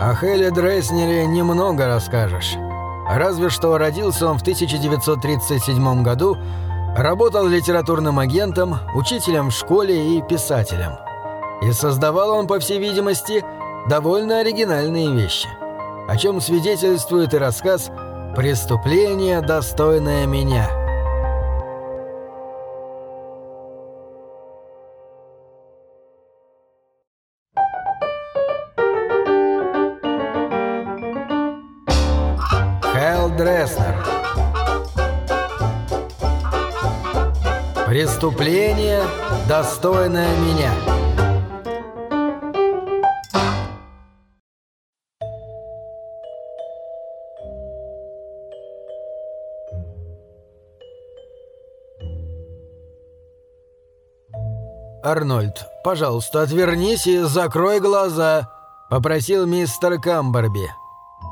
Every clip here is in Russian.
О Хеле Дрейснере немного расскажешь. Разве что родился он в 1937 году, работал литературным агентом, учителем в школе и писателем. И создавал он, по всей видимости, довольно оригинальные вещи, о чем свидетельствует и рассказ «Преступление, достойное меня». Преступление, достойное меня. «Арнольд, пожалуйста, отвернись и закрой глаза», — попросил мистер Камберби.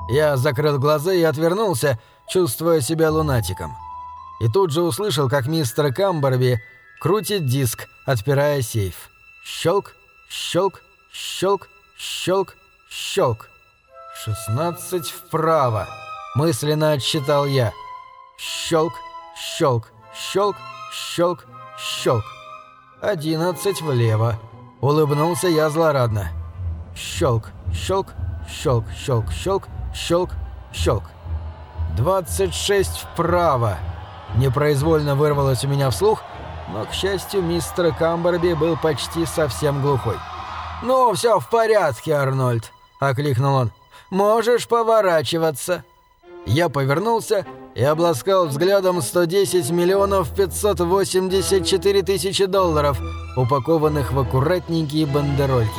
Я закрыл глаза и отвернулся, чувствуя себя лунатиком. И тут же услышал, как мистер Камберби крутит диск, отпирая сейф. Щелк, щелк, щелк, щелк, щелк. «Шестнадцать вправо», — мысленно отсчитал я. Щелк, щелк, щелк, щелк, щелк. «Одиннадцать влево», — улыбнулся я злорадно. Щелк, щелк, щелк, щелк, щелк, щелк, щелк. «Двадцать шесть вправо», — непроизвольно вырвалось у меня вслух, но, к счастью, мистер Камберби был почти совсем глухой. «Ну, все в порядке, Арнольд», — окликнул он. «Можешь поворачиваться». Я повернулся и обласкал взглядом 110 миллионов 584 тысячи долларов, упакованных в аккуратненькие бандерольки.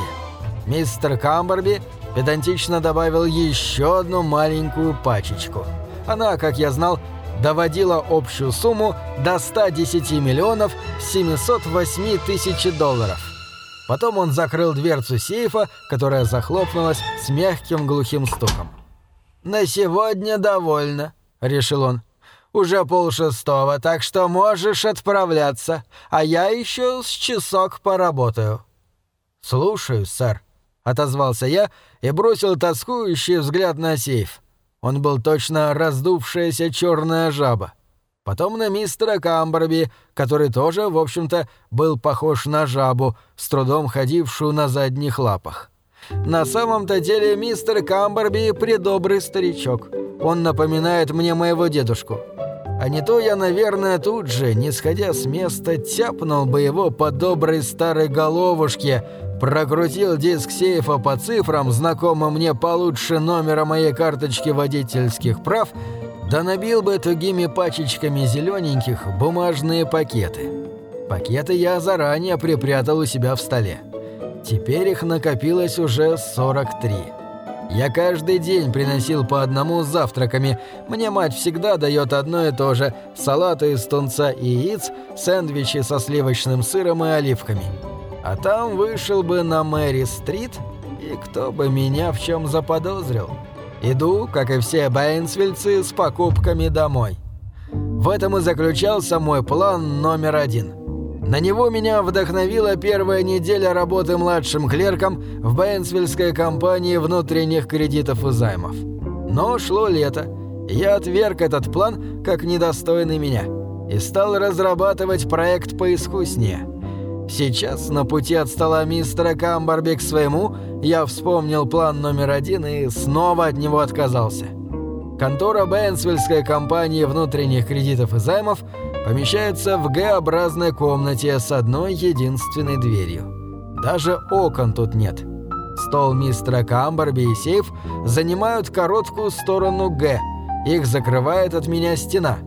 Мистер Камберби педантично добавил еще одну маленькую пачечку. Она, как я знал, доводила общую сумму до 110 миллионов 708 тысяч долларов. Потом он закрыл дверцу сейфа, которая захлопнулась с мягким глухим стуком. «На сегодня довольно», — решил он. «Уже полшестого, так что можешь отправляться, а я еще с часок поработаю». «Слушаюсь, сэр», — отозвался я и бросил тоскующий взгляд на сейф. Он был точно раздувшаяся черная жаба. Потом на мистера Камберби, который тоже, в общем-то, был похож на жабу, с трудом ходившую на задних лапах. На самом-то деле мистер Камберби предобрый старичок. Он напоминает мне моего дедушку. А не то я, наверное, тут же, не сходя с места, тяпнул бы его по доброй старой головушке, прокрутил диск сейфа по цифрам, знакомым мне получше номера моей карточки водительских прав, да набил бы тугими пачечками зелененьких бумажные пакеты. Пакеты я заранее припрятал у себя в столе. Теперь их накопилось уже 43. Я каждый день приносил по одному с завтраками. Мне мать всегда дает одно и то же – салаты из тунца и яиц, сэндвичи со сливочным сыром и оливками. А там вышел бы на Мэри-стрит, и кто бы меня в чем заподозрил. Иду, как и все бэйнсвильцы, с покупками домой. В этом и заключался мой план номер один – на него меня вдохновила первая неделя работы младшим клерком в Бэйнсвильской компании внутренних кредитов и займов. Но шло лето, я отверг этот план как недостойный меня и стал разрабатывать проект поискуснее. Сейчас, на пути от стола мистера Камбарби к своему, я вспомнил план номер один и снова от него отказался. Контора Бэйнсвильской компании внутренних кредитов и займов – помещается в Г-образной комнате с одной единственной дверью. Даже окон тут нет. Стол мистера Камберби и сейф занимают короткую сторону Г. Их закрывает от меня стена.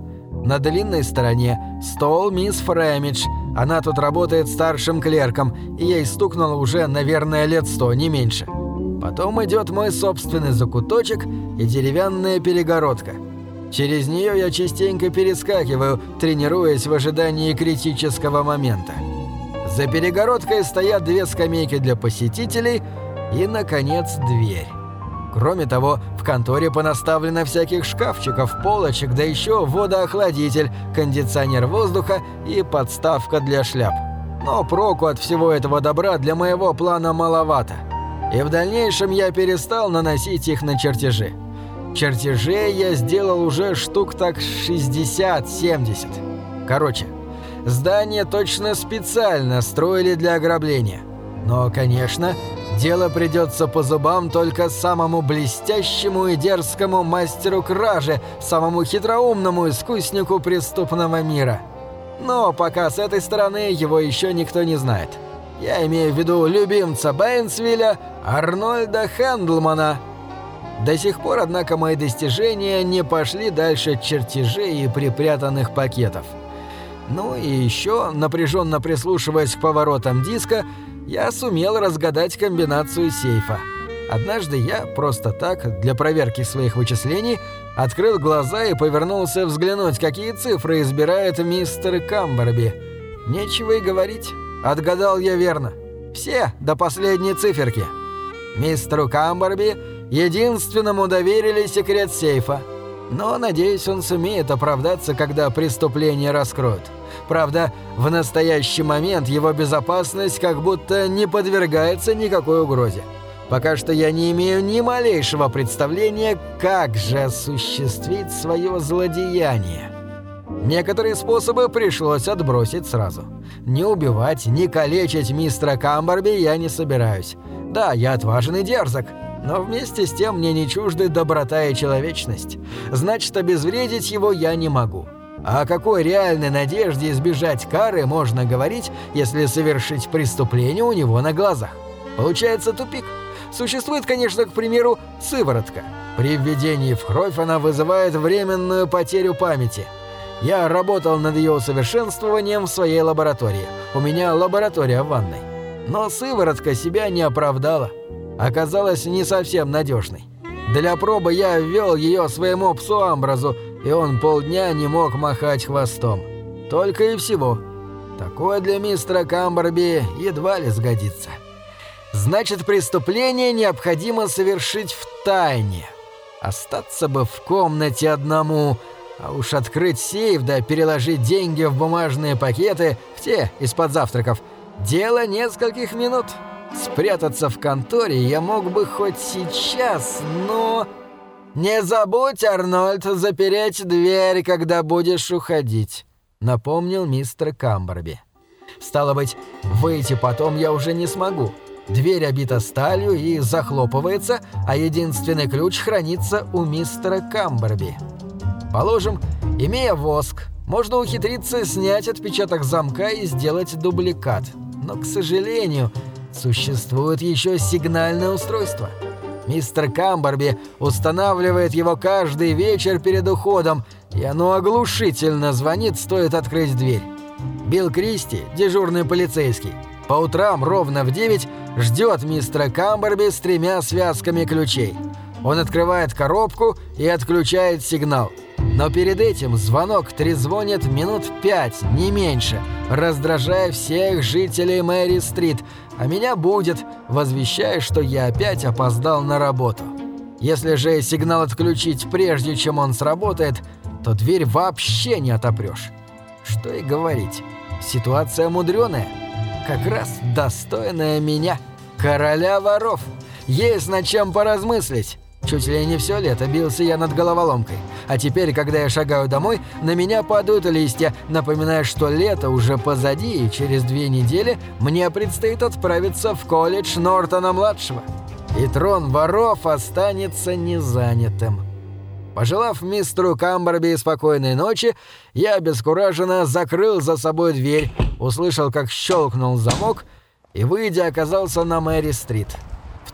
На длинной стороне стол мисс Фрэмидж. Она тут работает старшим клерком, и ей стукнуло уже, наверное, лет сто, не меньше. Потом идет мой собственный закуточек и деревянная перегородка – Через нее я частенько перескакиваю, тренируясь в ожидании критического момента. За перегородкой стоят две скамейки для посетителей и, наконец, дверь. Кроме того, в конторе понаставлено всяких шкафчиков, полочек, да еще водоохладитель, кондиционер воздуха и подставка для шляп. Но проку от всего этого добра для моего плана маловато. и в дальнейшем я перестал наносить их на чертежи. Чертежей я сделал уже штук так 60-70. Короче, здание точно специально строили для ограбления. Но, конечно, дело придется по зубам только самому блестящему и дерзкому мастеру кражи, самому хитроумному искуснику преступного мира. Но пока с этой стороны его еще никто не знает. Я имею в виду любимца Бэйнсвилля Арнольда Хендлмана. До сих пор, однако, мои достижения не пошли дальше чертежей и припрятанных пакетов. Ну и еще, напряженно прислушиваясь к поворотам диска, я сумел разгадать комбинацию сейфа. Однажды я просто так, для проверки своих вычислений, открыл глаза и повернулся взглянуть, какие цифры избирает мистер Камберби. Нечего и говорить. Отгадал я верно. Все до последней циферки. Мистеру Камберби единственному доверили секрет сейфа. Но, надеюсь, он сумеет оправдаться, когда преступление раскроют. Правда, в настоящий момент его безопасность как будто не подвергается никакой угрозе. Пока что я не имею ни малейшего представления, как же осуществить свое злодеяние. Некоторые способы пришлось отбросить сразу. Не убивать, не калечить мистера Камберби я не собираюсь. Да, я отважен и дерзок, но вместе с тем мне не чужды доброта и человечность. Значит, обезвредить его я не могу. О какой реальной надежде избежать кары можно говорить, если совершить преступление у него на глазах? Получается тупик. Существует, конечно, к примеру, сыворотка. При введении в кровь она вызывает временную потерю памяти – я работал над ее усовершенствованием в своей лаборатории. У меня лаборатория в ванной. Но сыворотка себя не оправдала. Оказалась не совсем надежной. Для пробы я ввел ее своему псу Амбразу, и он полдня не мог махать хвостом. Только и всего. Такое для мистера Камберби едва ли сгодится. Значит, преступление необходимо совершить в тайне. Остаться бы в комнате одному – а уж открыть сейф да переложить деньги в бумажные пакеты, в те из-под завтраков, дело нескольких минут. Спрятаться в конторе я мог бы хоть сейчас, но... «Не забудь, Арнольд, запереть дверь, когда будешь уходить», — напомнил мистер Камберби. «Стало быть, выйти потом я уже не смогу. Дверь обита сталью и захлопывается, а единственный ключ хранится у мистера Камберби». Положим, имея воск, можно ухитриться снять отпечаток замка и сделать дубликат. Но, к сожалению, существует еще сигнальное устройство. Мистер Камберби устанавливает его каждый вечер перед уходом, и оно оглушительно звонит, стоит открыть дверь. Билл Кристи, дежурный полицейский, по утрам ровно в 9 ждет мистера Камберби с тремя связками ключей. Он открывает коробку и отключает сигнал – но перед этим звонок трезвонит минут пять, не меньше, раздражая всех жителей Мэри-стрит, а меня будет, возвещая, что я опять опоздал на работу. Если же сигнал отключить прежде, чем он сработает, то дверь вообще не отопрешь. Что и говорить, ситуация мудреная, как раз достойная меня, короля воров. Есть над чем поразмыслить. Чуть ли не все лето бился я над головоломкой. А теперь, когда я шагаю домой, на меня падают листья, напоминая, что лето уже позади, и через две недели мне предстоит отправиться в колледж Нортона-младшего. И трон воров останется незанятым. Пожелав мистеру Камберби спокойной ночи, я обескураженно закрыл за собой дверь, услышал, как щелкнул замок, и, выйдя, оказался на Мэри-стрит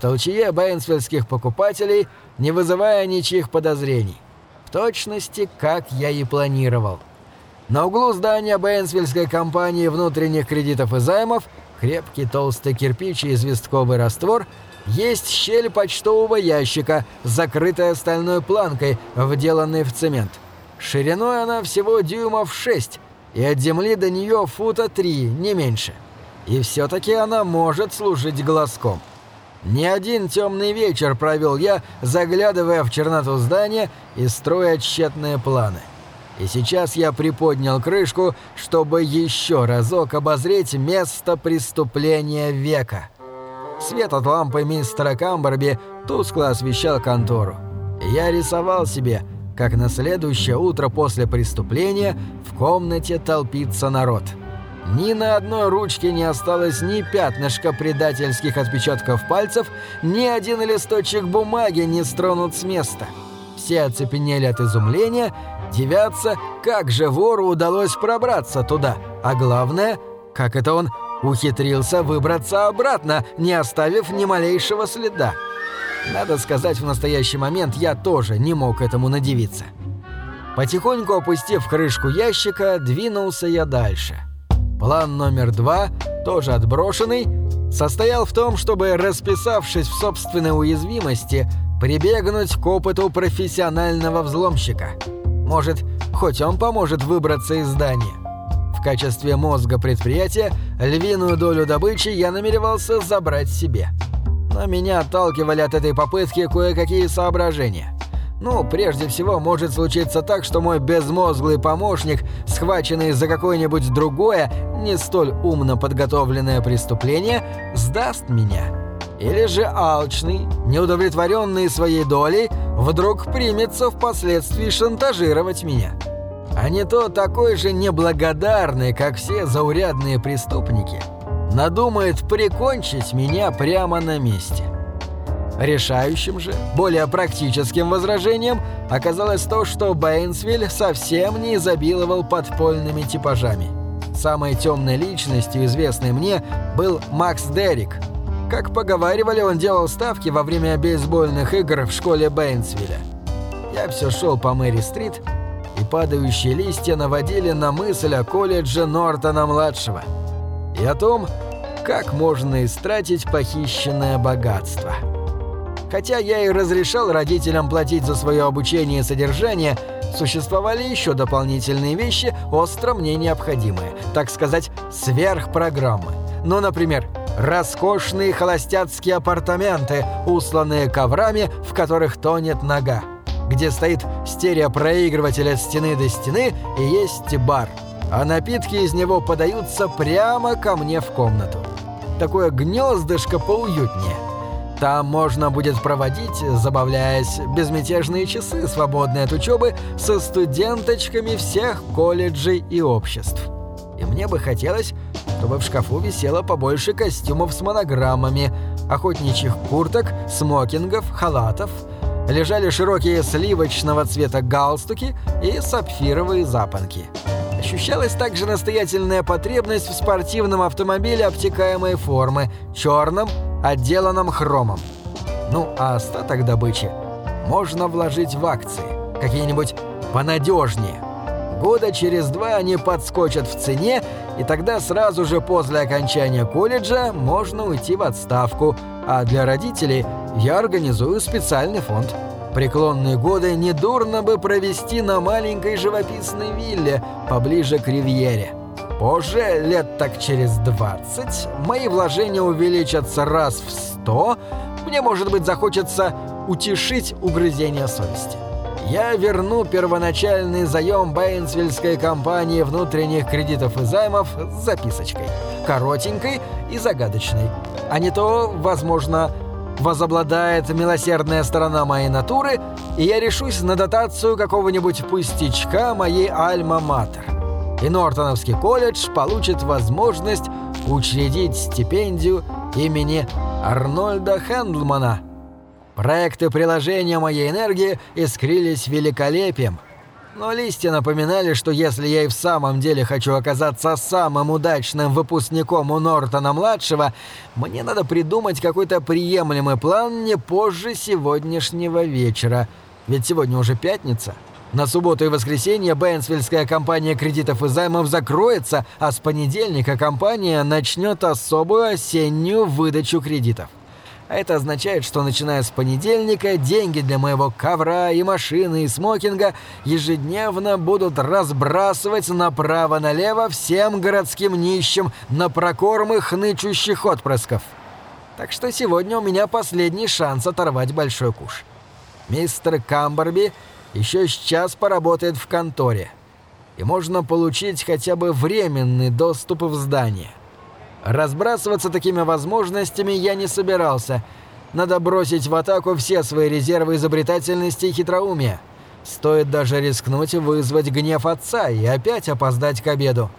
толчье бэйнсвиллских покупателей, не вызывая ничьих подозрений. В точности, как я и планировал. На углу здания Бэйнсвиллской компании внутренних кредитов и займов, крепкий толстый кирпич и известковый раствор, есть щель почтового ящика, закрытая стальной планкой, вделанной в цемент. Шириной она всего дюймов 6, и от земли до нее фута 3, не меньше. И все-таки она может служить глазком. Не один темный вечер провел я, заглядывая в черноту здания и строя тщетные планы. И сейчас я приподнял крышку, чтобы еще разок обозреть место преступления века. Свет от лампы мистера Камберби тускло освещал контору. Я рисовал себе, как на следующее утро после преступления в комнате толпится народ. Ни на одной ручке не осталось ни пятнышка предательских отпечатков пальцев, ни один листочек бумаги не стронут с места. Все оцепенели от изумления, девятся, как же вору удалось пробраться туда, а главное, как это он ухитрился выбраться обратно, не оставив ни малейшего следа. Надо сказать, в настоящий момент я тоже не мог этому надевиться. Потихоньку опустив крышку ящика, двинулся я дальше. План номер два, тоже отброшенный, состоял в том, чтобы, расписавшись в собственной уязвимости, прибегнуть к опыту профессионального взломщика. Может, хоть он поможет выбраться из здания. В качестве мозга предприятия львиную долю добычи я намеревался забрать себе. Но меня отталкивали от этой попытки кое-какие соображения. Ну, прежде всего, может случиться так, что мой безмозглый помощник, схваченный за какое-нибудь другое, не столь умно подготовленное преступление, сдаст меня. Или же алчный, неудовлетворенный своей долей, вдруг примется впоследствии шантажировать меня. А не то такой же неблагодарный, как все заурядные преступники, надумает прикончить меня прямо на месте. Решающим же, более практическим возражением оказалось то, что Бэйнсвиль совсем не изобиловал подпольными типажами. Самой темной личностью, известной мне, был Макс Деррик. Как поговаривали, он делал ставки во время бейсбольных игр в школе Бэйнсвилля. Я все шел по Мэри-стрит, и падающие листья наводили на мысль о колледже Нортона-младшего и о том, как можно истратить похищенное богатство. Хотя я и разрешал родителям платить за свое обучение и содержание, существовали еще дополнительные вещи, остро мне необходимые, так сказать, сверхпрограммы. Ну, например, роскошные холостяцкие апартаменты, усланные коврами, в которых тонет нога, где стоит стереопроигрыватель от стены до стены и есть бар, а напитки из него подаются прямо ко мне в комнату. Такое гнездышко поуютнее. Там можно будет проводить, забавляясь, безмятежные часы, свободные от учебы, со студенточками всех колледжей и обществ. И мне бы хотелось, чтобы в шкафу висело побольше костюмов с монограммами, охотничьих курток, смокингов, халатов, лежали широкие сливочного цвета галстуки и сапфировые запонки. Ощущалась также настоятельная потребность в спортивном автомобиле обтекаемой формы, черном, отделанном хромом. Ну, а остаток добычи можно вложить в акции, какие-нибудь понадежнее. Года через два они подскочат в цене, и тогда сразу же после окончания колледжа можно уйти в отставку, а для родителей я организую специальный фонд. Преклонные годы недурно бы провести на маленькой живописной вилле поближе к ривьере. Позже, лет так через 20, мои вложения увеличатся раз в 100, мне, может быть, захочется утешить угрызение совести. Я верну первоначальный заем Бэйнсвильской компании внутренних кредитов и займов с записочкой, коротенькой и загадочной. А не то, возможно, возобладает милосердная сторона моей натуры, и я решусь на дотацию какого-нибудь пустячка моей альма-матер и Нортоновский колледж получит возможность учредить стипендию имени Арнольда Хендлмана. Проекты приложения моей энергии искрились великолепием, но листья напоминали, что если я и в самом деле хочу оказаться самым удачным выпускником у Нортона-младшего, мне надо придумать какой-то приемлемый план не позже сегодняшнего вечера. Ведь сегодня уже пятница. На субботу и воскресенье Бэйнсвильская компания кредитов и займов закроется, а с понедельника компания начнет особую осеннюю выдачу кредитов. А это означает, что начиная с понедельника деньги для моего ковра и машины и смокинга ежедневно будут разбрасывать направо-налево всем городским нищим на прокорм их нычущих отпрысков. Так что сегодня у меня последний шанс оторвать большой куш. Мистер Камберби еще сейчас поработает в конторе, и можно получить хотя бы временный доступ в здание. Разбрасываться такими возможностями я не собирался. Надо бросить в атаку все свои резервы изобретательности и хитроумия. Стоит даже рискнуть вызвать гнев отца и опять опоздать к обеду.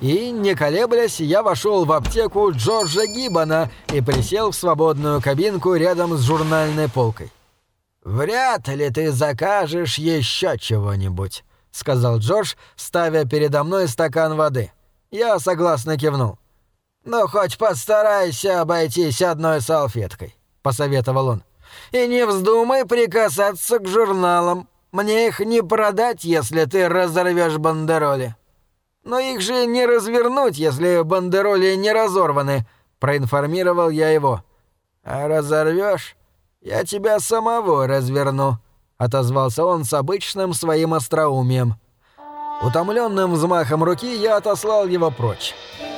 И, не колеблясь, я вошел в аптеку Джорджа Гиббона и присел в свободную кабинку рядом с журнальной полкой. «Вряд ли ты закажешь еще чего-нибудь», — сказал Джордж, ставя передо мной стакан воды. Я согласно кивнул. «Ну, хоть постарайся обойтись одной салфеткой», — посоветовал он. «И не вздумай прикасаться к журналам. Мне их не продать, если ты разорвешь бандероли». «Но их же не развернуть, если бандероли не разорваны», — проинформировал я его. «А разорвешь? Я тебя самого разверну», — отозвался он с обычным своим остроумием. Утомленным взмахом руки я отослал его прочь.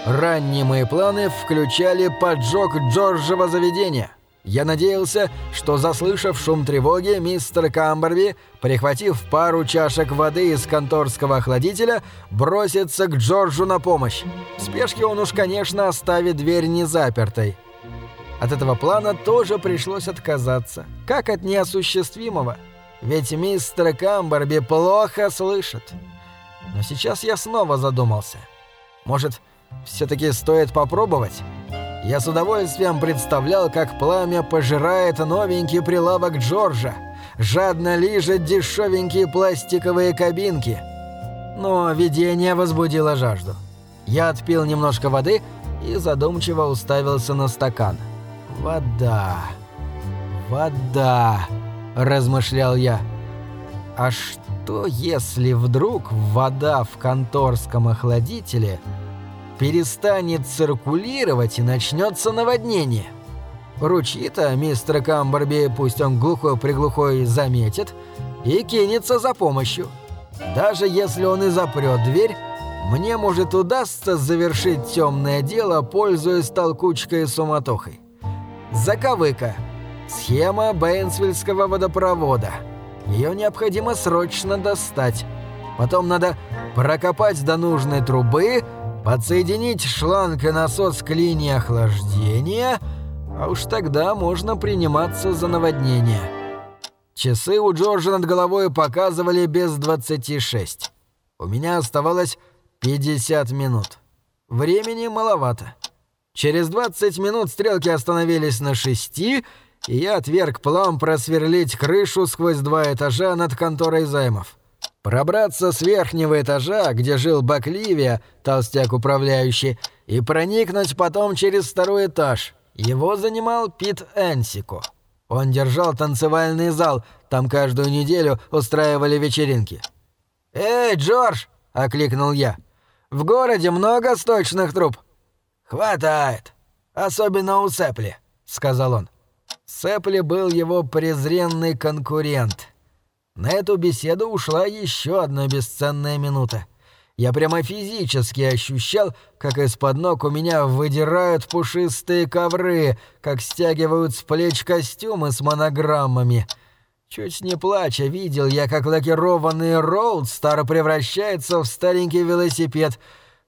Ранние мои планы включали поджог Джорджева заведения — я надеялся, что, заслышав шум тревоги, мистер Камберби, прихватив пару чашек воды из конторского охладителя, бросится к Джорджу на помощь. В спешке он уж, конечно, оставит дверь незапертой. От этого плана тоже пришлось отказаться, как от неосуществимого. Ведь мистер Камберби плохо слышит. Но сейчас я снова задумался. Может, все-таки стоит попробовать? Я с удовольствием представлял, как пламя пожирает новенький прилавок Джорджа, жадно лижет дешевенькие пластиковые кабинки. Но видение возбудило жажду. Я отпил немножко воды и задумчиво уставился на стакан. «Вода... вода...» – размышлял я. «А что, если вдруг вода в конторском охладителе – перестанет циркулировать и начнется наводнение. Ручьи-то мистер Камберби, пусть он глухой-приглухой, заметит и кинется за помощью. Даже если он и запрет дверь, мне может удастся завершить темное дело, пользуясь толкучкой и суматохой. Заковыка. Схема Бейнсвильского водопровода. Ее необходимо срочно достать. Потом надо прокопать до нужной трубы, подсоединить шланг и насос к линии охлаждения, а уж тогда можно приниматься за наводнение. Часы у Джорджа над головой показывали без 26. У меня оставалось 50 минут. Времени маловато. Через 20 минут стрелки остановились на 6, и я отверг план просверлить крышу сквозь два этажа над конторой займов. Пробраться с верхнего этажа, где жил Бакливия, толстяк управляющий, и проникнуть потом через второй этаж. Его занимал Пит Энсико. Он держал танцевальный зал, там каждую неделю устраивали вечеринки. «Эй, Джордж!» — окликнул я. «В городе много сточных труб?» «Хватает. Особенно у Сэпли», — сказал он. Сэпли был его презренный конкурент. На эту беседу ушла еще одна бесценная минута. Я прямо физически ощущал, как из-под ног у меня выдирают пушистые ковры, как стягивают с плеч костюмы с монограммами. Чуть не плача, видел я, как лакированный роудстар превращается в старенький велосипед.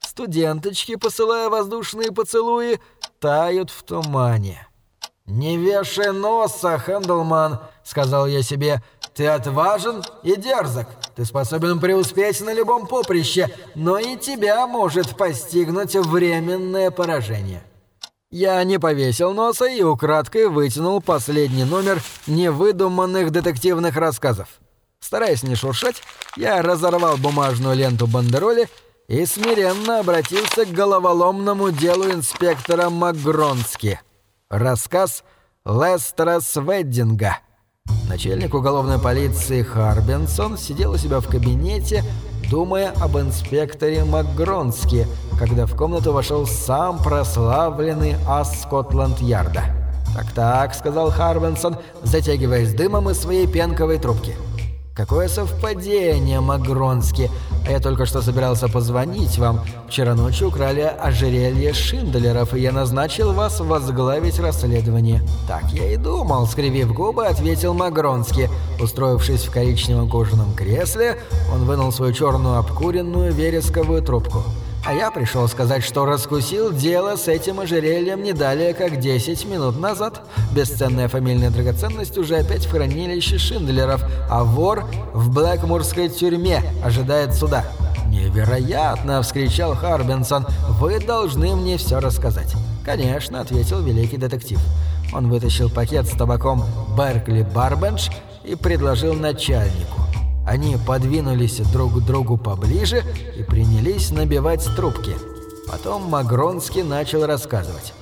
Студенточки, посылая воздушные поцелуи, тают в тумане. «Не вешай носа, Хендлман», — сказал я себе, — ты отважен и дерзок. Ты способен преуспеть на любом поприще, но и тебя может постигнуть временное поражение. Я не повесил носа и украдкой вытянул последний номер невыдуманных детективных рассказов. Стараясь не шуршать, я разорвал бумажную ленту бандероли и смиренно обратился к головоломному делу инспектора Макгронски. Рассказ Лестера Сведдинга — Начальник уголовной полиции Харбенсон сидел у себя в кабинете, думая об инспекторе МакГронске, когда в комнату вошел сам прославленный ас Скотланд-Ярда. «Так-так», — сказал Харбенсон, затягиваясь дымом из своей пенковой трубки. «Какое совпадение, Магронски! А я только что собирался позвонить вам. Вчера ночью украли ожерелье Шиндлеров, и я назначил вас возглавить расследование». «Так я и думал», — скривив губы, ответил Магронски. Устроившись в коричневом кожаном кресле, он вынул свою черную обкуренную вересковую трубку. А я пришел сказать, что раскусил дело с этим ожерельем не далее, как 10 минут назад. Бесценная фамильная драгоценность уже опять в хранилище Шиндлеров, а вор в Блэкмурской тюрьме ожидает суда. «Невероятно!» – вскричал Харбинсон. «Вы должны мне все рассказать». «Конечно», – ответил великий детектив. Он вытащил пакет с табаком Беркли Барбендж и предложил начальнику. Они подвинулись друг к другу поближе и принялись набивать трубки. Потом Магронский начал рассказывать.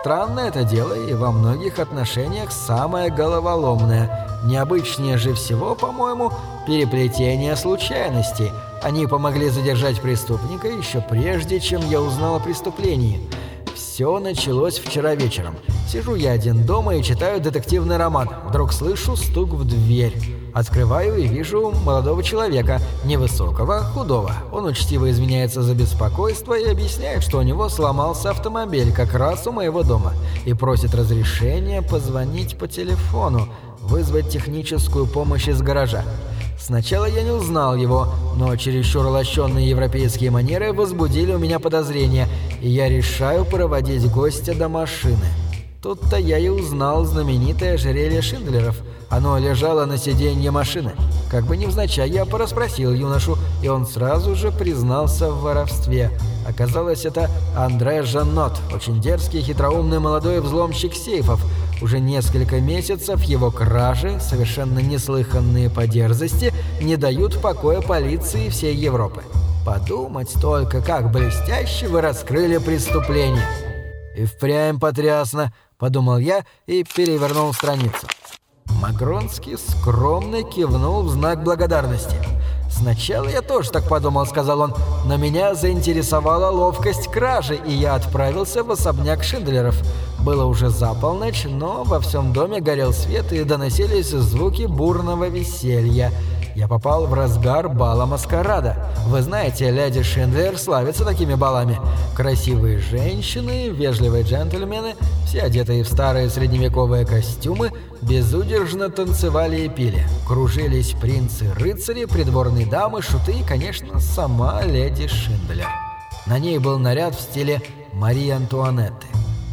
Странное это дело и во многих отношениях самое головоломное. Необычнее же всего, по-моему, переплетение случайностей. Они помогли задержать преступника еще прежде, чем я узнал о преступлении. Все началось вчера вечером. Сижу я один дома и читаю детективный роман. Вдруг слышу стук в дверь. Открываю и вижу молодого человека, невысокого, худого. Он учтиво извиняется за беспокойство и объясняет, что у него сломался автомобиль как раз у моего дома и просит разрешения позвонить по телефону, вызвать техническую помощь из гаража. Сначала я не узнал его, но чересчур лощенные европейские манеры возбудили у меня подозрения, и я решаю проводить гостя до машины. Тут-то я и узнал знаменитое ожерелье Шиндлеров – оно лежало на сиденье машины. Как бы невзначай я пораспросил юношу, и он сразу же признался в воровстве. Оказалось, это Андре Жаннот, очень дерзкий, хитроумный молодой взломщик сейфов. Уже несколько месяцев его кражи, совершенно неслыханные по дерзости, не дают покоя полиции всей Европы. Подумать только, как блестяще вы раскрыли преступление. «И впрямь потрясно», — подумал я и перевернул страницу. Магронский скромно кивнул в знак благодарности. «Сначала я тоже так подумал», — сказал он, — «но меня заинтересовала ловкость кражи, и я отправился в особняк Шиндлеров. Было уже за полночь, но во всем доме горел свет и доносились звуки бурного веселья. Я попал в разгар бала маскарада. Вы знаете, леди Шиндлер славится такими балами. Красивые женщины, вежливые джентльмены, все одетые в старые средневековые костюмы, безудержно танцевали и пили. Кружились принцы-рыцари, придворные дамы, шуты и, конечно, сама леди Шиндлер. На ней был наряд в стиле Марии Антуанетты.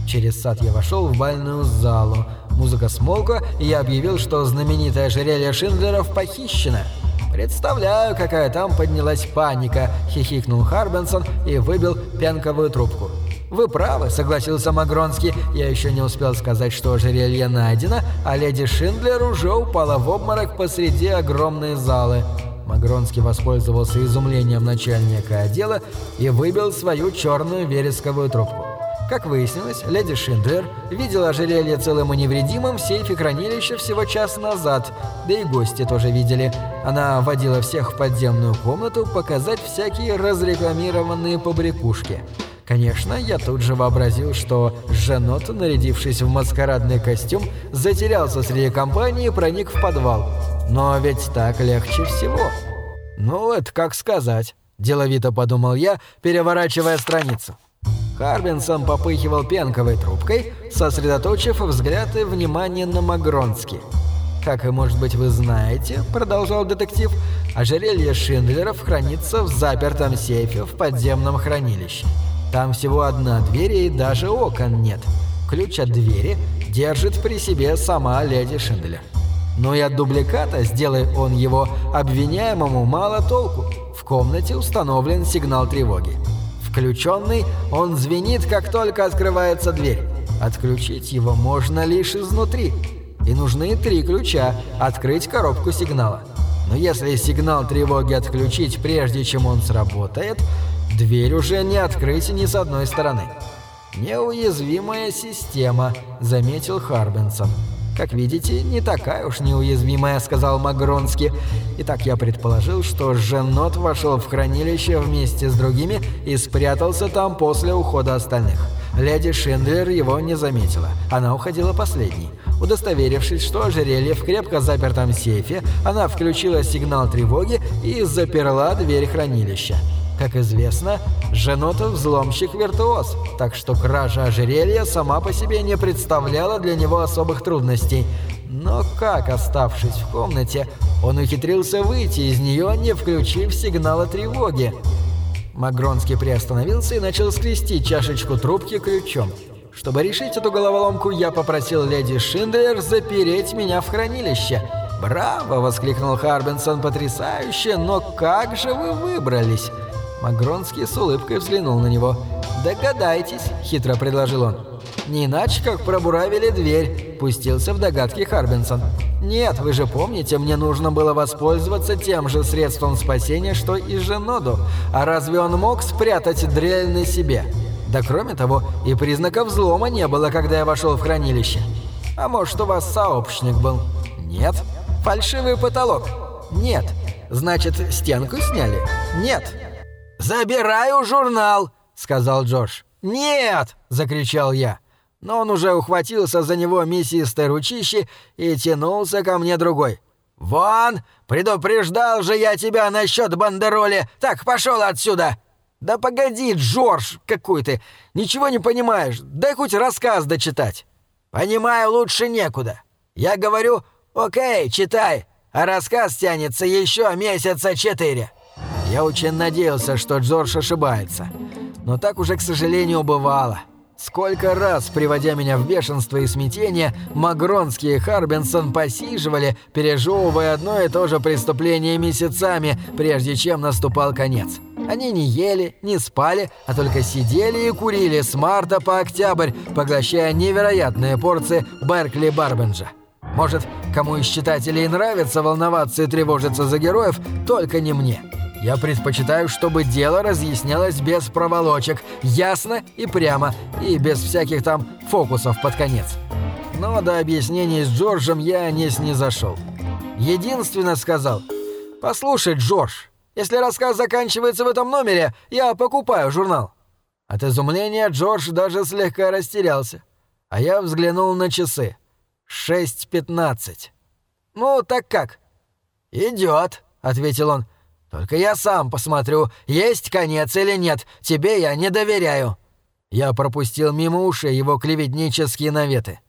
Через сад я вошел в бальную залу. Музыка смолкла, и я объявил, что знаменитое ожерелье Шиндлеров похищено. «Представляю, какая там поднялась паника», — хихикнул Харбенсон и выбил пенковую трубку. «Вы правы», — согласился Магронский. «Я еще не успел сказать, что ожерелье найдено, а леди Шиндлер уже упала в обморок посреди огромной залы». Магронский воспользовался изумлением начальника отдела и выбил свою черную вересковую трубку. Как выяснилось, леди Шиндлер видела ожерелье целым и невредимым в сейфе хранилища всего час назад, да и гости тоже видели. Она водила всех в подземную комнату показать всякие разрекламированные побрякушки. Конечно, я тут же вообразил, что Женот, нарядившись в маскарадный костюм, затерялся среди компании и проник в подвал. Но ведь так легче всего. Ну, это как сказать, деловито подумал я, переворачивая страницу. Харбинсон попыхивал пенковой трубкой, сосредоточив взгляд и внимание на Магронски. «Как, и может быть, вы знаете, — продолжал детектив, — ожерелье Шиндлеров хранится в запертом сейфе в подземном хранилище. Там всего одна дверь и даже окон нет. Ключ от двери держит при себе сама леди Шиндлер. Но и от дубликата, сделай он его обвиняемому, мало толку. В комнате установлен сигнал тревоги. Включенный, он звенит, как только открывается дверь. Отключить его можно лишь изнутри. И нужны три ключа – открыть коробку сигнала. Но если сигнал тревоги отключить прежде, чем он сработает, дверь уже не открыть ни с одной стороны. «Неуязвимая система», – заметил Харбенсон. «Как видите, не такая уж неуязвимая», — сказал Магронский. Итак, я предположил, что Женот вошел в хранилище вместе с другими и спрятался там после ухода остальных. Леди Шиндлер его не заметила. Она уходила последней. Удостоверившись, что ожерелье в крепко запертом сейфе, она включила сигнал тревоги и заперла дверь хранилища. Как известно, Женотов взломщик-виртуоз, так что кража ожерелья сама по себе не представляла для него особых трудностей. Но как, оставшись в комнате, он ухитрился выйти из нее, не включив сигнала тревоги? Магронский приостановился и начал скрести чашечку трубки ключом. Чтобы решить эту головоломку, я попросил леди Шиндлер запереть меня в хранилище. «Браво!» — воскликнул Харбинсон. «Потрясающе! Но как же вы выбрались?» Магронский с улыбкой взглянул на него. «Догадайтесь», — хитро предложил он. «Не иначе, как пробуравили дверь», — пустился в догадки Харбинсон. «Нет, вы же помните, мне нужно было воспользоваться тем же средством спасения, что и Женоду. А разве он мог спрятать дрель на себе? Да кроме того, и признаков взлома не было, когда я вошел в хранилище. А может, у вас сообщник был? Нет. Фальшивый потолок? Нет. Значит, стенку сняли? Нет. «Забираю журнал!» — сказал Джордж. «Нет!» — закричал я. Но он уже ухватился за него мясистой ручищи и тянулся ко мне другой. «Вон! Предупреждал же я тебя насчет бандероли! Так, пошел отсюда!» «Да погоди, Джордж, какой ты! Ничего не понимаешь! Дай хоть рассказ дочитать!» «Понимаю, лучше некуда. Я говорю, окей, читай, а рассказ тянется еще месяца четыре». Я очень надеялся, что Джордж ошибается. Но так уже, к сожалению, бывало. Сколько раз, приводя меня в бешенство и смятение, Магронский и Харбинсон посиживали, пережевывая одно и то же преступление месяцами, прежде чем наступал конец. Они не ели, не спали, а только сидели и курили с марта по октябрь, поглощая невероятные порции Беркли Барбенджа. Может, кому из читателей нравится волноваться и тревожиться за героев, только не мне. Я предпочитаю, чтобы дело разъяснялось без проволочек, ясно и прямо, и без всяких там фокусов под конец. Но до объяснений с Джорджем я не снизошел. Единственно сказал, «Послушай, Джордж, если рассказ заканчивается в этом номере, я покупаю журнал». От изумления Джордж даже слегка растерялся. А я взглянул на часы. 6.15. «Ну, так как?» «Идёт», — ответил он. Только я сам посмотрю, есть конец или нет. Тебе я не доверяю». Я пропустил мимо ушей его клеветнические наветы.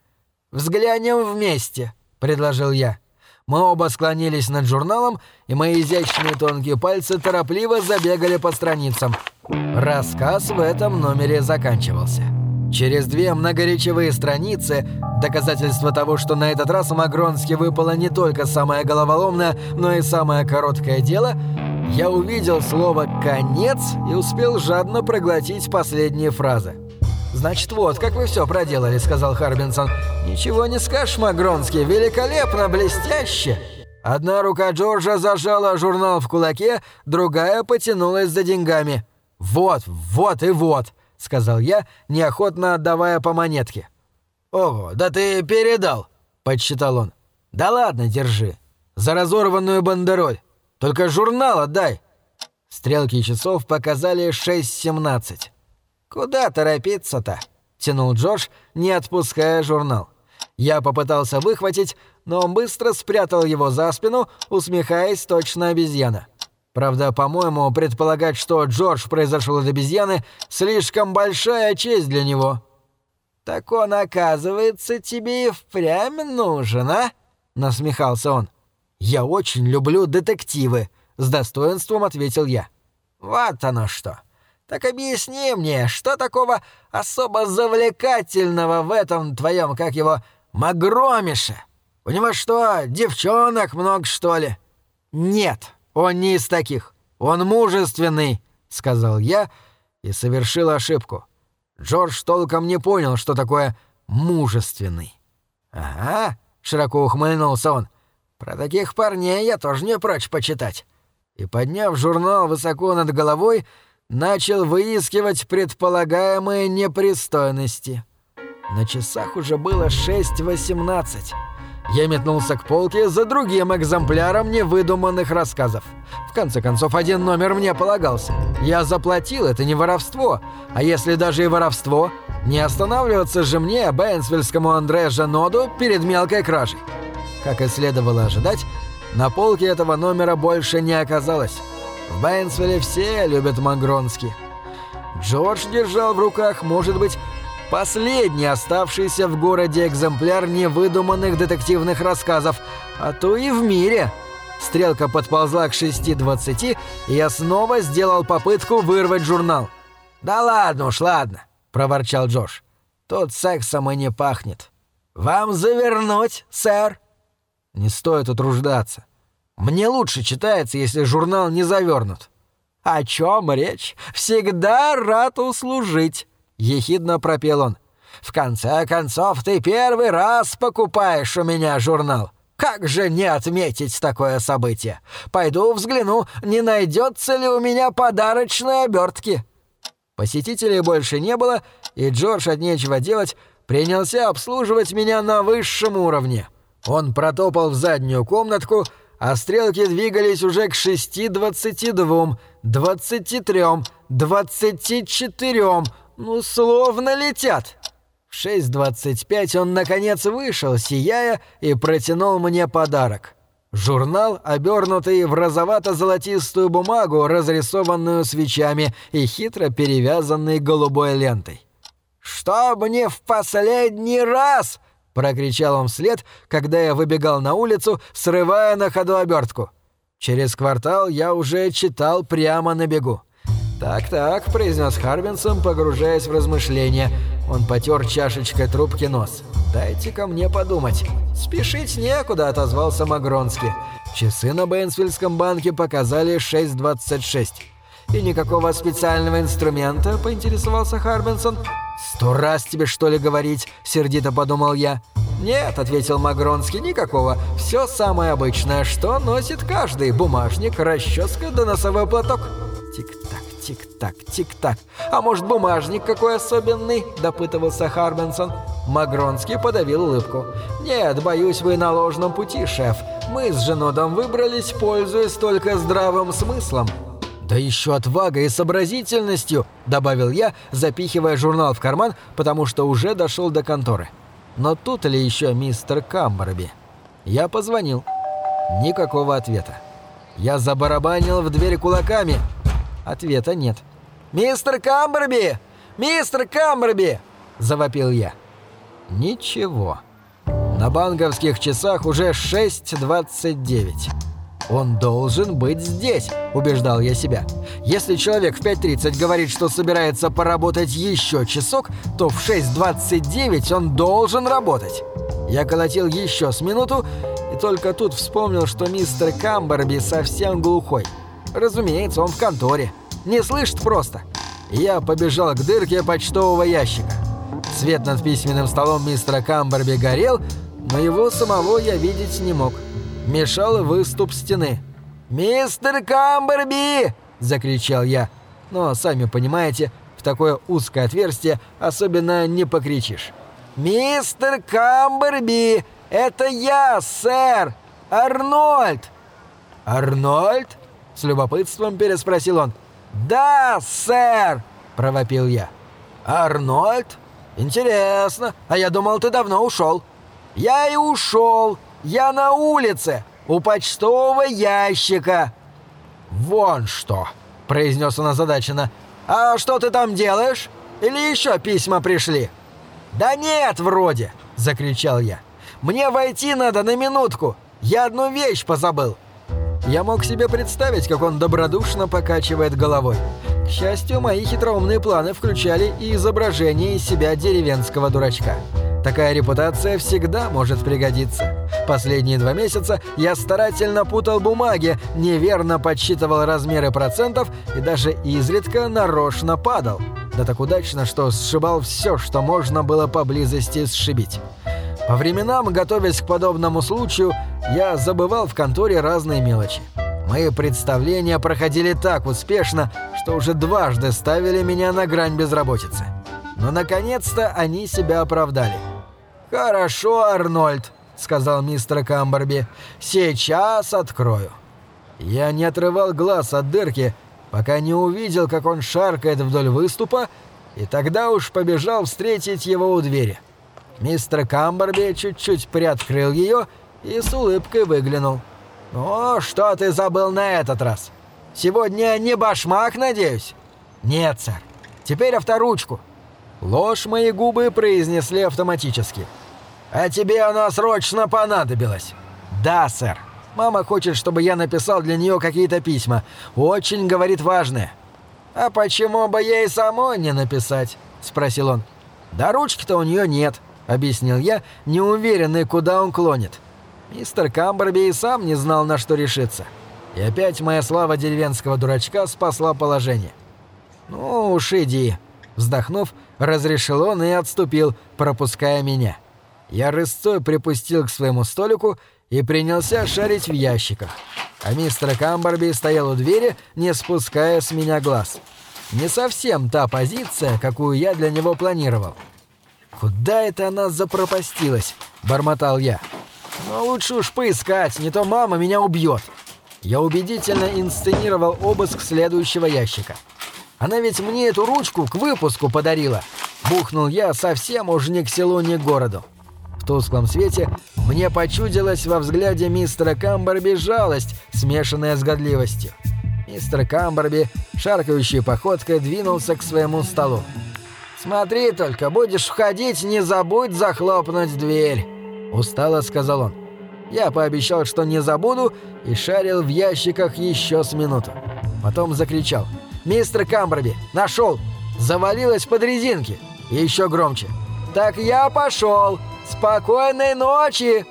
«Взглянем вместе», — предложил я. Мы оба склонились над журналом, и мои изящные тонкие пальцы торопливо забегали по страницам. Рассказ в этом номере заканчивался. Через две многоречевые страницы, доказательство того, что на этот раз Магронски выпало не только самое головоломное, но и самое короткое дело — я увидел слово «конец» и успел жадно проглотить последние фразы. «Значит, вот, как вы все проделали», — сказал Харбинсон. «Ничего не скажешь, Магронский, великолепно, блестяще!» Одна рука Джорджа зажала журнал в кулаке, другая потянулась за деньгами. «Вот, вот и вот», — сказал я, неохотно отдавая по монетке. «Ого, да ты передал», — подсчитал он. «Да ладно, держи. За разорванную бандероль. Только журнал отдай!» Стрелки часов показали 6.17. «Куда торопиться-то?» — тянул Джордж, не отпуская журнал. Я попытался выхватить, но он быстро спрятал его за спину, усмехаясь точно обезьяна. Правда, по-моему, предполагать, что Джордж произошел от обезьяны, слишком большая честь для него. «Так он, оказывается, тебе и впрямь нужен, а?» — насмехался он. «Я очень люблю детективы», — с достоинством ответил я. «Вот оно что. Так объясни мне, что такого особо завлекательного в этом твоем, как его, магромише? У него что, девчонок много, что ли?» «Нет, он не из таких. Он мужественный», — сказал я и совершил ошибку. Джордж толком не понял, что такое «мужественный». «Ага», — широко ухмыльнулся он, про таких парней я тоже не прочь почитать. И, подняв журнал высоко над головой, начал выискивать предполагаемые непристойности. На часах уже было 6.18. Я метнулся к полке за другим экземпляром невыдуманных рассказов. В конце концов, один номер мне полагался. Я заплатил, это не воровство. А если даже и воровство, не останавливаться же мне, Бенсвильскому Андре Жаноду, перед мелкой кражей. Как и следовало ожидать, на полке этого номера больше не оказалось. В Бэйнсвилле все любят Мангронски. Джордж держал в руках, может быть, последний оставшийся в городе экземпляр невыдуманных детективных рассказов, а то и в мире. Стрелка подползла к 6.20, и я снова сделал попытку вырвать журнал. «Да ладно уж, ладно», — проворчал Джош. «Тут сексом и не пахнет». «Вам завернуть, сэр?» «Не стоит утруждаться. Мне лучше читается, если журнал не завернут». «О чем речь? Всегда рад услужить», — ехидно пропел он. «В конце концов, ты первый раз покупаешь у меня журнал. Как же не отметить такое событие? Пойду взгляну, не найдется ли у меня подарочной обертки». Посетителей больше не было, и Джордж от нечего делать принялся обслуживать меня на высшем уровне. Он протопал в заднюю комнатку, а стрелки двигались уже к 6.22, 23, 24, ну, словно летят. В 6.25 он, наконец, вышел, сияя, и протянул мне подарок. Журнал, обернутый в розовато-золотистую бумагу, разрисованную свечами и хитро перевязанный голубой лентой. «Чтоб не в последний раз!» — прокричал он вслед, когда я выбегал на улицу, срывая на ходу обертку. Через квартал я уже читал прямо на бегу. «Так-так», — произнес Харбинсон, погружаясь в размышления. Он потер чашечкой трубки нос. «Дайте-ка мне подумать». «Спешить некуда», — отозвался Магронский. Часы на Бейнсвильском банке показали 6.26. «И никакого специального инструмента?» — поинтересовался Харбинсон. «Сто раз тебе, что ли, говорить?» — сердито подумал я. «Нет», — ответил Магронский, — «никакого. Все самое обычное, что носит каждый. Бумажник, расческа да носовой платок». Тик-так, тик-так, тик-так. «А может, бумажник какой особенный?» — допытывался Харбенсон. Магронский подавил улыбку. «Нет, боюсь, вы на ложном пути, шеф. Мы с Женодом выбрались, пользуясь только здравым смыслом». «Да еще отвагой и сообразительностью», — добавил я, запихивая журнал в карман, потому что уже дошел до конторы. Но тут ли еще мистер Камберби? Я позвонил. Никакого ответа. Я забарабанил в дверь кулаками. Ответа нет. «Мистер Камберби! Мистер Камберби!» – завопил я. Ничего. На банковских часах уже 6.29. «Он должен быть здесь», – убеждал я себя. «Если человек в 5.30 говорит, что собирается поработать еще часок, то в 6.29 он должен работать». Я колотил еще с минуту и только тут вспомнил, что мистер Камберби совсем глухой. Разумеется, он в конторе. Не слышит просто. Я побежал к дырке почтового ящика. Свет над письменным столом мистера Камберби горел, но его самого я видеть не мог мешал выступ стены. «Мистер Камберби!» – закричал я. Но, сами понимаете, в такое узкое отверстие особенно не покричишь. «Мистер Камберби! Это я, сэр! Арнольд!» «Арнольд?» – с любопытством переспросил он. «Да, сэр!» – провопил я. «Арнольд? Интересно. А я думал, ты давно ушел». «Я и ушел. Я на улице, у почтового ящика». «Вон что», — произнес он озадаченно. «А что ты там делаешь? Или еще письма пришли?» «Да нет, вроде», — закричал я. «Мне войти надо на минутку. Я одну вещь позабыл». Я мог себе представить, как он добродушно покачивает головой. К счастью, мои хитроумные планы включали и изображение из себя деревенского дурачка. Такая репутация всегда может пригодиться. Последние два месяца я старательно путал бумаги, неверно подсчитывал размеры процентов и даже изредка нарочно падал. Да так удачно, что сшибал все, что можно было поблизости сшибить. По временам, готовясь к подобному случаю, я забывал в конторе разные мелочи. Мои представления проходили так успешно, что уже дважды ставили меня на грань безработицы. Но наконец-то они себя оправдали. «Хорошо, Арнольд», — сказал мистер Камберби. «Сейчас открою». Я не отрывал глаз от дырки, пока не увидел, как он шаркает вдоль выступа, и тогда уж побежал встретить его у двери. Мистер Камберби чуть-чуть приоткрыл ее и с улыбкой выглянул. «Ну, что ты забыл на этот раз? Сегодня не башмак, надеюсь?» «Нет, сэр. Теперь авторучку». Ложь мои губы произнесли автоматически. «А тебе она срочно понадобилась?» «Да, сэр». Мама хочет, чтобы я написал для нее какие-то письма. Очень, говорит, важные». «А почему бы ей самой не написать?» – спросил он. «Да ручки-то у нее нет», – объяснил я, неуверенный, куда он клонит. Мистер Камберби и сам не знал, на что решиться. И опять моя слава деревенского дурачка спасла положение. «Ну уж иди», – вздохнув, разрешил он и отступил, пропуская меня. Я рысцой припустил к своему столику и принялся шарить в ящиках. А мистер Камберби стоял у двери, не спуская с меня глаз. Не совсем та позиция, какую я для него планировал. «Куда это она запропастилась?» – бормотал я. «Но лучше уж поискать, не то мама меня убьет». Я убедительно инсценировал обыск следующего ящика. «Она ведь мне эту ручку к выпуску подарила!» Бухнул я совсем уж ни к селу, ни к городу тусклом свете мне почудилась во взгляде мистера Камберби жалость, смешанная с годливостью. Мистер Камберби, шаркающей походкой, двинулся к своему столу. «Смотри только, будешь входить, не забудь захлопнуть дверь», — устало сказал он. Я пообещал, что не забуду, и шарил в ящиках еще с минуту. Потом закричал. «Мистер Камберби, нашел! Завалилась под резинки!» Еще громче. «Так я пошел! «Спокойной ночи!»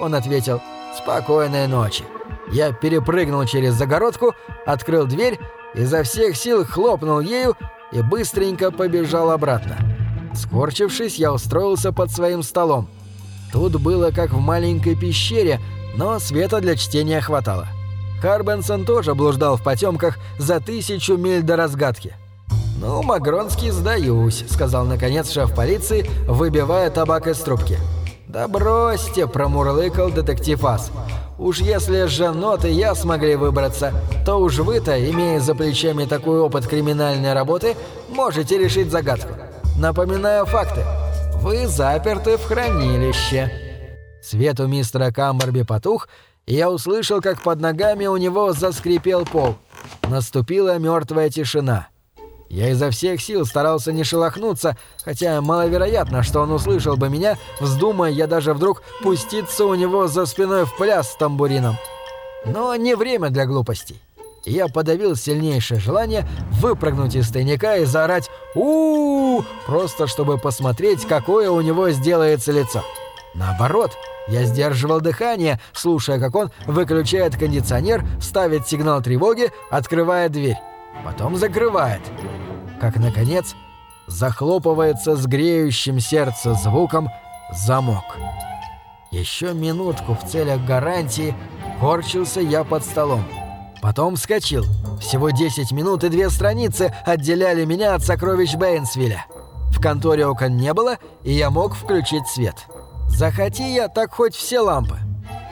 Он ответил «Спокойной ночи». Я перепрыгнул через загородку, открыл дверь, изо всех сил хлопнул ею и быстренько побежал обратно. Скорчившись, я устроился под своим столом. Тут было как в маленькой пещере, но света для чтения хватало. Харбенсон тоже блуждал в потемках за тысячу миль до разгадки. «Ну, Магронский, сдаюсь», — сказал наконец шеф полиции, выбивая табак из трубки. «Да бросьте», — промурлыкал детектив Ас. «Уж если Жанот и я смогли выбраться, то уж вы-то, имея за плечами такой опыт криминальной работы, можете решить загадку. Напоминаю факты. Вы заперты в хранилище». Свет у мистера Камберби потух, и я услышал, как под ногами у него заскрипел пол. Наступила мертвая тишина. Я изо всех сил старался не шелохнуться, хотя маловероятно, что он услышал бы меня, вздумая я даже вдруг пуститься у него за спиной в пляс с тамбурином. Но не время для глупостей. Я подавил сильнейшее желание выпрыгнуть из тайника и заорать у, -у, -у просто чтобы посмотреть, какое у него сделается лицо. Наоборот, я сдерживал дыхание, слушая, как он выключает кондиционер, ставит сигнал тревоги, открывает дверь потом закрывает. Как, наконец, захлопывается с греющим сердце звуком замок. Еще минутку в целях гарантии корчился я под столом. Потом вскочил. Всего 10 минут и две страницы отделяли меня от сокровищ Бэйнсвилля. В конторе окон не было, и я мог включить свет. Захоти я, так хоть все лампы.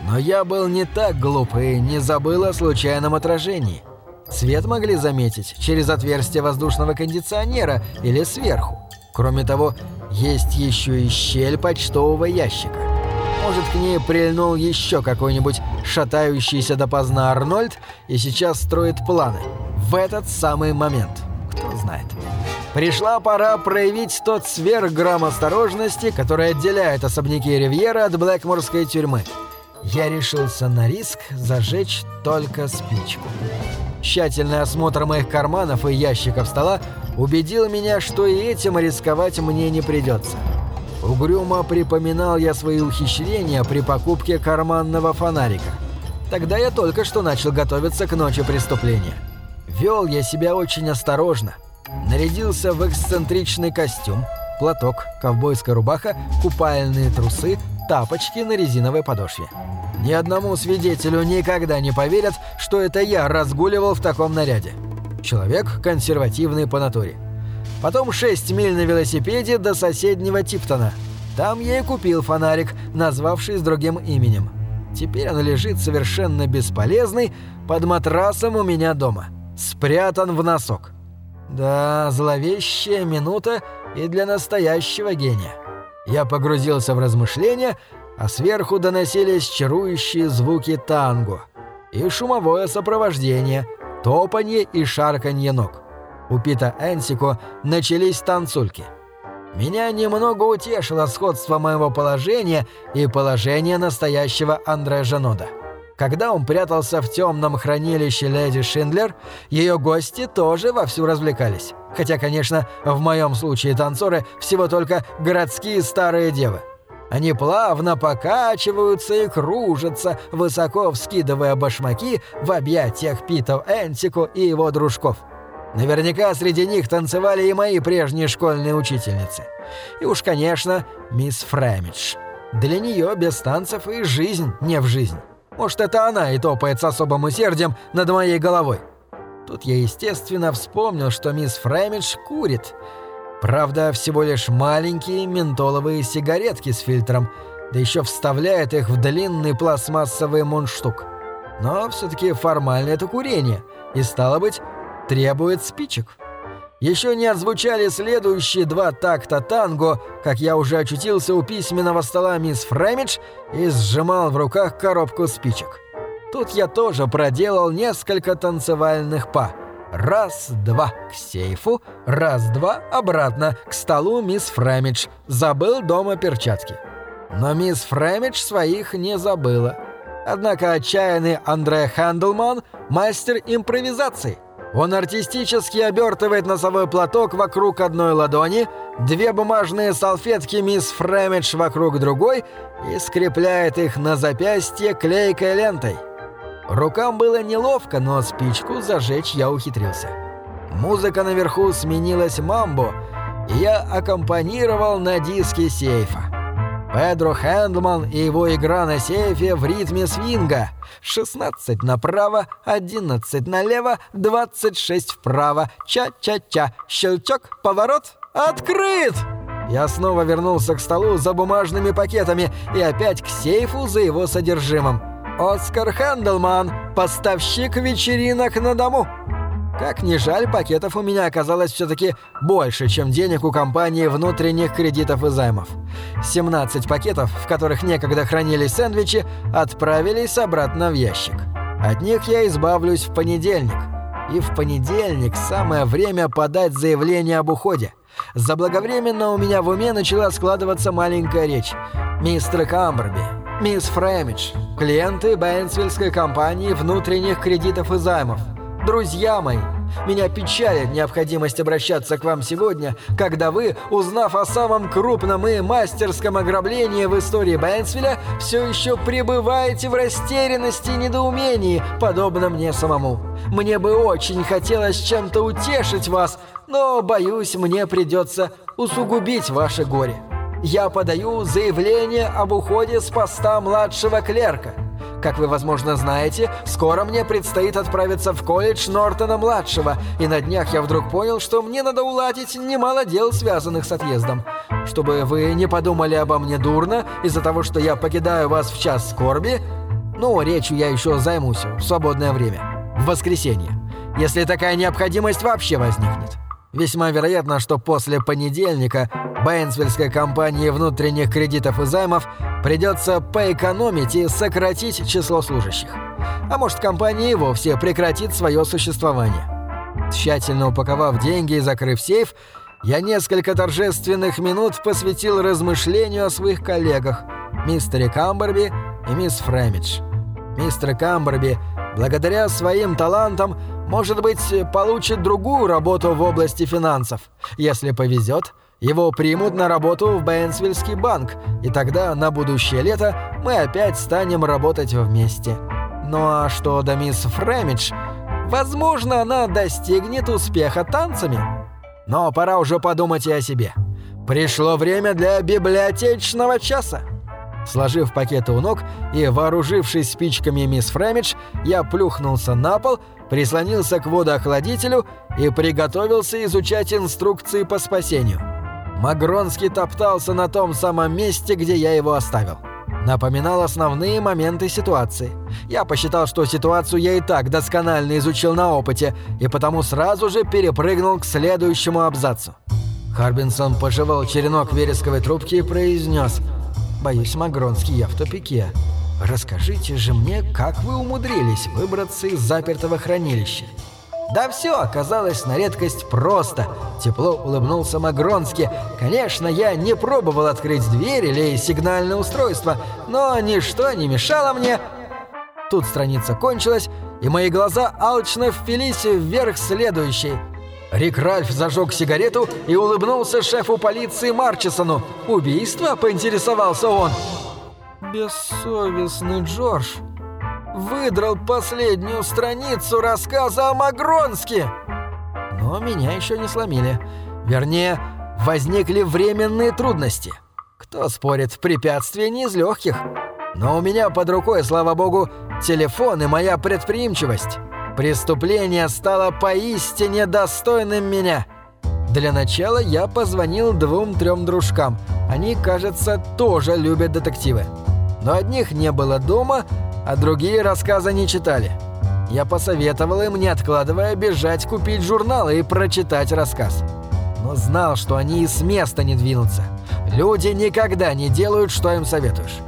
Но я был не так глуп и не забыл о случайном отражении. Свет могли заметить через отверстие воздушного кондиционера или сверху. Кроме того, есть еще и щель почтового ящика. Может, к ней прильнул еще какой-нибудь шатающийся допоздна Арнольд и сейчас строит планы. В этот самый момент. Кто знает. Пришла пора проявить тот сверхграмм осторожности, который отделяет особняки Ривьера от Блэкморской тюрьмы. Я решился на риск зажечь только спичку. Тщательный осмотр моих карманов и ящиков стола убедил меня, что и этим рисковать мне не придется. Угрюмо припоминал я свои ухищрения при покупке карманного фонарика. Тогда я только что начал готовиться к ночи преступления. Вел я себя очень осторожно. Нарядился в эксцентричный костюм, платок, ковбойская рубаха, купальные трусы, тапочки на резиновой подошве. Ни одному свидетелю никогда не поверят, что это я разгуливал в таком наряде. Человек консервативный по натуре. Потом 6 миль на велосипеде до соседнего Типтона. Там я и купил фонарик, назвавший с другим именем. Теперь он лежит совершенно бесполезный под матрасом у меня дома. Спрятан в носок. Да, зловещая минута и для настоящего гения. Я погрузился в размышления, а сверху доносились чарующие звуки танго и шумовое сопровождение, топанье и шарканье ног. У Пита Энсико начались танцульки. Меня немного утешило сходство моего положения и положения настоящего Андре Жанода. Когда он прятался в темном хранилище леди Шиндлер, ее гости тоже вовсю развлекались. Хотя, конечно, в моем случае танцоры всего только городские старые девы. Они плавно покачиваются и кружатся, высоко вскидывая башмаки в объятиях Питов Энтику и его дружков. Наверняка среди них танцевали и мои прежние школьные учительницы. И уж, конечно, мисс Фрэмидж. Для нее без танцев и жизнь не в жизнь. Может, это она и топает с особым усердием над моей головой. Тут я, естественно, вспомнил, что мисс Фрэмидж курит. Правда, всего лишь маленькие ментоловые сигаретки с фильтром, да еще вставляет их в длинный пластмассовый мундштук. Но все-таки формально это курение, и, стало быть, требует спичек. Еще не отзвучали следующие два такта танго, как я уже очутился у письменного стола мисс Фрэмидж и сжимал в руках коробку спичек. Тут я тоже проделал несколько танцевальных па. Раз-два к сейфу, раз-два обратно к столу мисс Фрэмидж. Забыл дома перчатки. Но мисс Фрэмидж своих не забыла. Однако отчаянный Андре Хандлман – мастер импровизации. Он артистически обертывает носовой платок вокруг одной ладони, две бумажные салфетки мисс Фрэмидж вокруг другой и скрепляет их на запястье клейкой лентой. Рукам было неловко, но спичку зажечь я ухитрился. Музыка наверху сменилась мамбо, и я аккомпанировал на диске сейфа. Педро Хэндлман и его игра на сейфе в ритме свинга. 16 направо, 11 налево, 26 вправо. Ча-ча-ча. Щелчок, поворот. Открыт! Я снова вернулся к столу за бумажными пакетами и опять к сейфу за его содержимым. «Оскар Хендлман, поставщик вечеринок на дому». Как ни жаль, пакетов у меня оказалось все-таки больше, чем денег у компании внутренних кредитов и займов. 17 пакетов, в которых некогда хранились сэндвичи, отправились обратно в ящик. От них я избавлюсь в понедельник. И в понедельник самое время подать заявление об уходе. Заблаговременно у меня в уме начала складываться маленькая речь. «Мистер Камберби, мисс Фрэмидж, клиенты Бэнсвиллской компании внутренних кредитов и займов. Друзья мои, меня печалит необходимость обращаться к вам сегодня, когда вы, узнав о самом крупном и мастерском ограблении в истории Бэнсвилля, все еще пребываете в растерянности и недоумении, подобно мне самому. Мне бы очень хотелось чем-то утешить вас, но, боюсь, мне придется усугубить ваше горе я подаю заявление об уходе с поста младшего клерка. Как вы, возможно, знаете, скоро мне предстоит отправиться в колледж Нортона-младшего, и на днях я вдруг понял, что мне надо уладить немало дел, связанных с отъездом. Чтобы вы не подумали обо мне дурно из-за того, что я покидаю вас в час скорби, ну, речью я еще займусь в свободное время, в воскресенье, если такая необходимость вообще возникнет. Весьма вероятно, что после понедельника Бэйнсвильской компании внутренних кредитов и займов придется поэкономить и сократить число служащих. А может, компания и вовсе прекратит свое существование. Тщательно упаковав деньги и закрыв сейф, я несколько торжественных минут посвятил размышлению о своих коллегах, мистере Камберби и мисс Фрэмидж. Мистер Камберби, благодаря своим талантам, может быть, получит другую работу в области финансов. Если повезет, его примут на работу в Бэнсвильский банк, и тогда на будущее лето мы опять станем работать вместе. Ну а что до мисс Фрэмидж, возможно, она достигнет успеха танцами. Но пора уже подумать и о себе. Пришло время для библиотечного часа. Сложив пакеты у ног и вооружившись спичками мисс Фрэмидж, я плюхнулся на пол, прислонился к водоохладителю и приготовился изучать инструкции по спасению. Магронский топтался на том самом месте, где я его оставил. Напоминал основные моменты ситуации. Я посчитал, что ситуацию я и так досконально изучил на опыте, и потому сразу же перепрыгнул к следующему абзацу. Харбинсон пожевал черенок вересковой трубки и произнес «Боюсь, Магронский, я в тупике. Расскажите же мне, как вы умудрились выбраться из запертого хранилища?» Да все оказалось на редкость просто. Тепло улыбнулся Магронски. Конечно, я не пробовал открыть дверь или сигнальное устройство, но ничто не мешало мне... Тут страница кончилась, и мои глаза алчно впились вверх следующей. Рик Ральф зажег сигарету и улыбнулся шефу полиции Марчесону. «Убийство?» – поинтересовался он. Бессовестный Джордж выдрал последнюю страницу рассказа о Магронске. Но меня еще не сломили. Вернее, возникли временные трудности. Кто спорит, препятствия не из легких. Но у меня под рукой, слава богу, телефон и моя предприимчивость. Преступление стало поистине достойным меня. Для начала я позвонил двум-трем дружкам. Они, кажется, тоже любят детективы. Но одних не было дома, а другие рассказы не читали. Я посоветовал им, не откладывая, бежать купить журналы и прочитать рассказ. Но знал, что они и с места не двинутся. Люди никогда не делают, что им советуешь.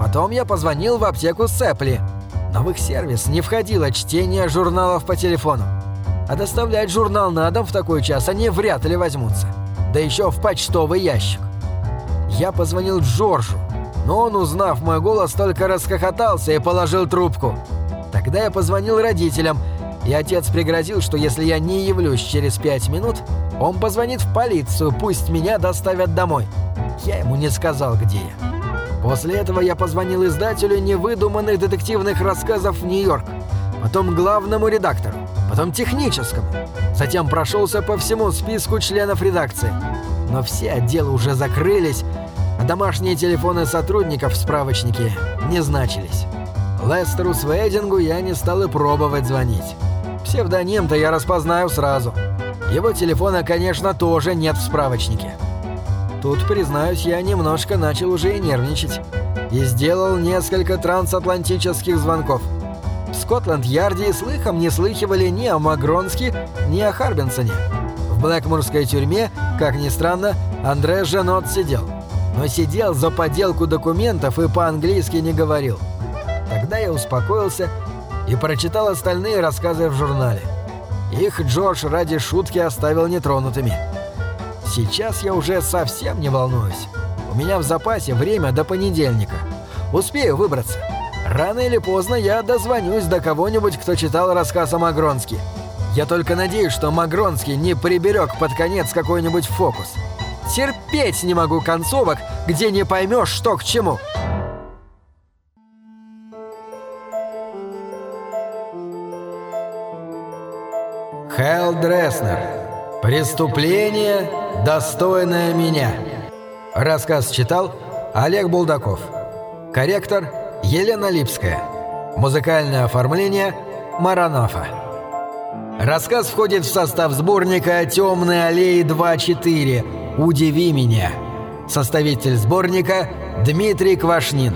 Потом я позвонил в аптеку Сэпли. Но в их сервис не входило чтение журналов по телефону. А доставлять журнал на дом в такой час они вряд ли возьмутся. Да еще в почтовый ящик. Я позвонил Джорджу, но он, узнав мой голос, только расхохотался и положил трубку. Тогда я позвонил родителям, и отец пригрозил, что если я не явлюсь через пять минут, он позвонит в полицию, пусть меня доставят домой. Я ему не сказал, где я. После этого я позвонил издателю невыдуманных детективных рассказов в Нью-Йорк, потом главному редактору, потом техническому. Затем прошелся по всему списку членов редакции. Но все отделы уже закрылись, а домашние телефоны сотрудников в справочнике не значились. Лестеру Свейдингу я не стал и пробовать звонить. Псевдоним-то я распознаю сразу. Его телефона, конечно, тоже нет в справочнике. Тут, признаюсь, я немножко начал уже и нервничать. И сделал несколько трансатлантических звонков. В Скотланд-Ярде слыхом не слыхивали ни о Магронске, ни о Харбинсоне. В Блэкмурской тюрьме, как ни странно, Андре Женот сидел но сидел за подделку документов и по-английски не говорил. Тогда я успокоился и прочитал остальные рассказы в журнале. Их Джордж ради шутки оставил нетронутыми. Сейчас я уже совсем не волнуюсь. У меня в запасе время до понедельника. Успею выбраться. Рано или поздно я дозвонюсь до кого-нибудь, кто читал рассказ о Магронске. Я только надеюсь, что Магронский не приберег под конец какой-нибудь фокус. Терпеть не могу концовок, где не поймешь, что к чему. Хелл Дреснер. Преступление, достойное меня. Рассказ читал Олег Булдаков. Корректор Елена Липская. Музыкальное оформление Маранафа. Рассказ входит в состав сборника «Темные аллеи 2.4» «Удиви меня». Составитель сборника Дмитрий Квашнин.